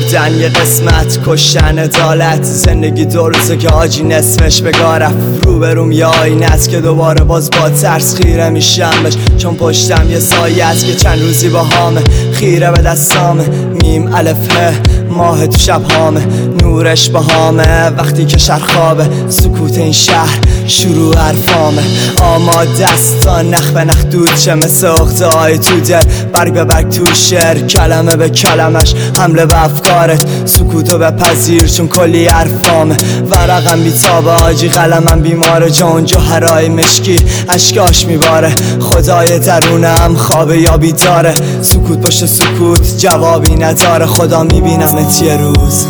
داشتن یه قسمت کشتن عدالت. زندگی دو روزه که آجی نصفش بگارم روبروم یه آینه است که دوباره باز با ترس خیره میشم بش چون پشتم یه سایه است که چند روزی با هامه. خیره به دستامه میم الف ماه تو شب هامه نورش با هامه وقتی که شهر خوابه سکوت این شهر شروع حرفامه. آماده است تا نخ به نخ دود چه مثل های تو دل. برگ به برگ تو شعر کلمه به کلمش حمله به افکارت. سکوتو به پذیر چون کلی حرفامه. ورقم بیتابه آجی قلمم بیماره. جا اونجا هرای مشکی اشکاش میباره. خدای درونم خوابه یا بیداره. سکوت باشه سکوت جوابی نداره. خدا می‌بینم یه روز؟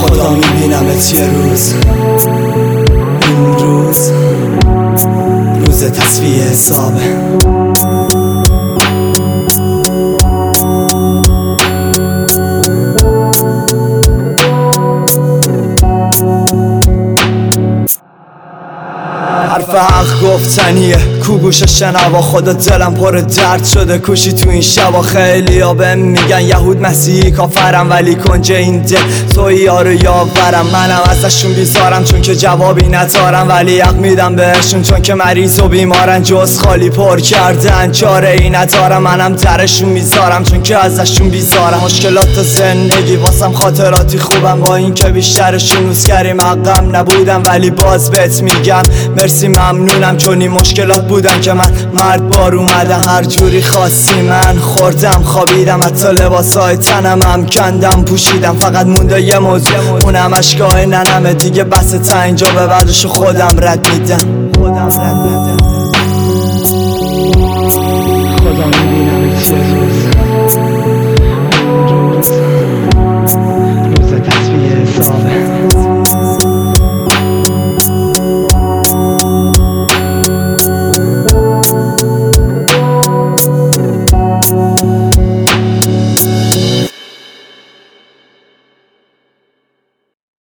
خدا می‌بینم یه روز؟ این روز روز تصفیه حسابه حق گفتنیه. کو گوش شنوا خدا دلم پر درد شده. کوشی تو این شبا خیلی ها میگن یهود مسیحی کافرم ولی کنج این دل. تو یارو یاورم. منم ازشون بیزارم چون که جوابی ندارم. ولی حق میدم بهشون چون که مریض و بیمارن. جز خالی پر کردن. چاره ای ندارم. منم درشون می‌ذارم چون که ازشون بیزارم. مشکلات زندگی واسم خاطراتی خوبم. با این که بیشترشون کریم حقم نبودم ولی باز بهت میگم. مرسی ممنونم چون این مشکلات بودن که من مرد بار اومدم هر جوری خواستی من خوردم خوابیدم حتی لباسای تنم هم کندم پوشیدم فقط مونده یه موضوع اونم اشکای ننمه دیگه بس تا اینجا به بعدشو خودم رد میدم. خودم رد میدم.